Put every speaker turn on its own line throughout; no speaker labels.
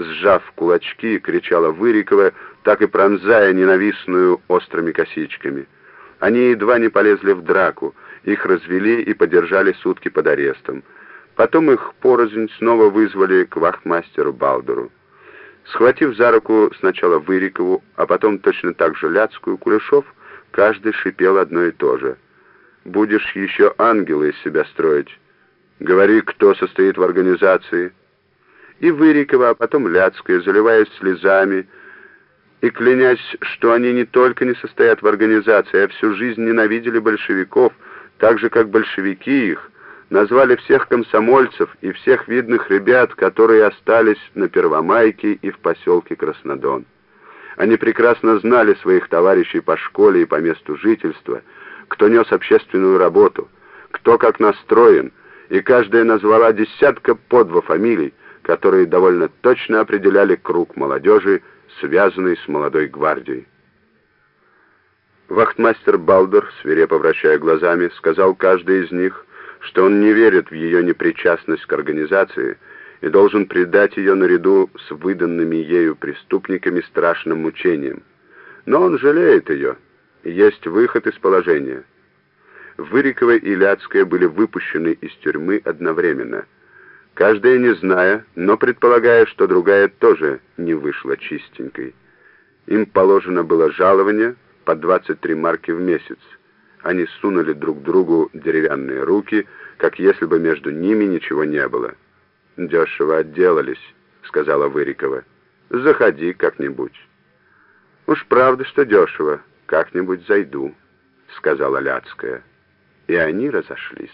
сжав кулачки, кричала Вырикова, так и пронзая ненавистную острыми косичками. Они едва не полезли в драку, их развели и подержали сутки под арестом. Потом их порознь снова вызвали к вахтмастеру Балдеру. Схватив за руку сначала Вырикову, а потом точно так же Ляцкую, Кулешов, каждый шипел одно и то же. «Будешь еще ангела из себя строить. Говори, кто состоит в организации». И Вырикова, а потом Ляцкая, заливаясь слезами, и клянясь, что они не только не состоят в организации, а всю жизнь ненавидели большевиков, так же, как большевики их, назвали всех комсомольцев и всех видных ребят, которые остались на Первомайке и в поселке Краснодон. Они прекрасно знали своих товарищей по школе и по месту жительства, кто нес общественную работу, кто как настроен, и каждая назвала десятка по два фамилий, которые довольно точно определяли круг молодежи, связанный с молодой гвардией. Вахтмастер Балдер, свирепо вращая глазами, сказал каждый из них, что он не верит в ее непричастность к организации и должен предать ее наряду с выданными ею преступниками страшным мучениям. Но он жалеет ее, и есть выход из положения. Вырикова и Ляцкая были выпущены из тюрьмы одновременно. Каждая не зная, но предполагая, что другая тоже не вышла чистенькой. Им положено было жалование по 23 марки в месяц. Они сунули друг другу деревянные руки, как если бы между ними ничего не было. «Дешево отделались», — сказала Вырикова. «Заходи как-нибудь». «Уж правда, что дешево. Как-нибудь зайду», — сказала Ляцкая. И они разошлись.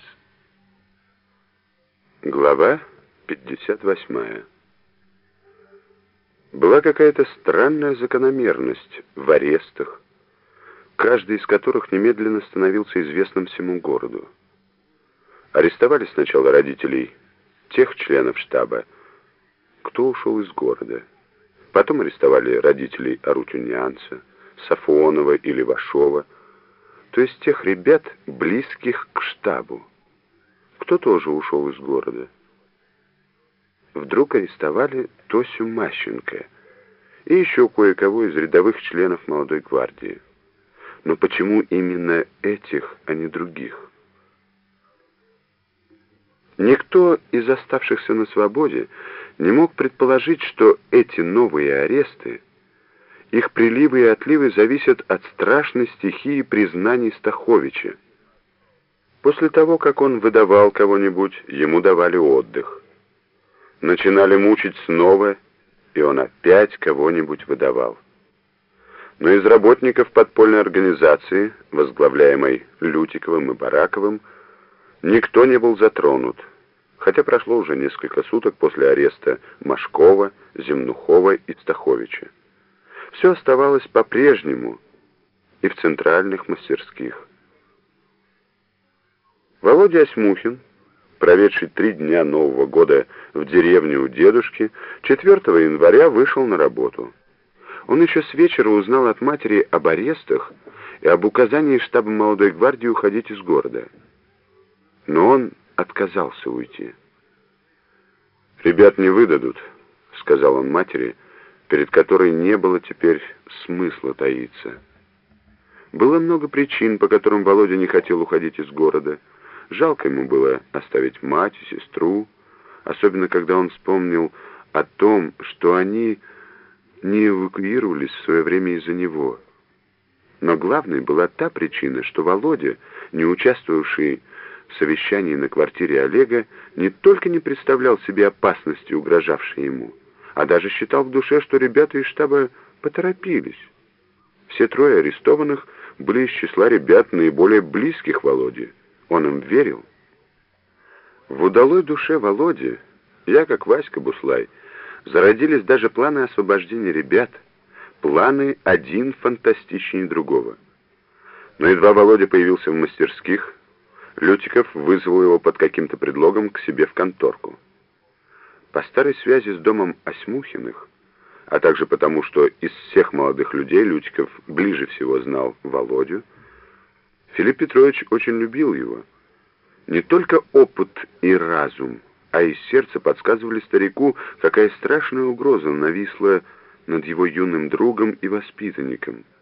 Глава 58 Была какая-то странная закономерность в арестах, каждый из которых немедленно становился известным всему городу. Арестовали сначала родителей тех членов штаба, кто ушел из города. Потом арестовали родителей Арутюнянца, Сафонова или Вашова, то есть тех ребят, близких к штабу. Кто тоже ушел из города. Вдруг арестовали Тосю Мащенко и еще кое-кого из рядовых членов молодой гвардии. Но почему именно этих, а не других? Никто из оставшихся на свободе не мог предположить, что эти новые аресты, их приливы и отливы зависят от страшной стихии признаний Стаховича. После того, как он выдавал кого-нибудь, ему давали отдых. Начинали мучить снова, и он опять кого-нибудь выдавал но из работников подпольной организации, возглавляемой Лютиковым и Бараковым, никто не был затронут, хотя прошло уже несколько суток после ареста Машкова, Земнухова и Стаховича. Все оставалось по-прежнему и в центральных мастерских. Володя Осьмухин, проведший три дня Нового года в деревне у дедушки, 4 января вышел на работу. Он еще с вечера узнал от матери об арестах и об указании штаба молодой гвардии уходить из города. Но он отказался уйти. «Ребят не выдадут», — сказал он матери, перед которой не было теперь смысла таиться. Было много причин, по которым Володя не хотел уходить из города. Жалко ему было оставить мать и сестру, особенно когда он вспомнил о том, что они не эвакуировались в свое время из-за него. Но главной была та причина, что Володя, не участвовавший в совещании на квартире Олега, не только не представлял себе опасности, угрожавшей ему, а даже считал в душе, что ребята из штаба поторопились. Все трое арестованных были из числа ребят наиболее близких Володе. Он им верил. В удалой душе Володи, я, как Васька Буслай, Зародились даже планы освобождения ребят, планы один фантастичнее другого. Но едва Володя появился в мастерских, Лютиков вызвал его под каким-то предлогом к себе в конторку. По старой связи с домом Осьмухиных, а также потому, что из всех молодых людей Лютиков ближе всего знал Володю, Филипп Петрович очень любил его. Не только опыт и разум, а из сердца подсказывали старику, какая страшная угроза нависла над его юным другом и воспитанником —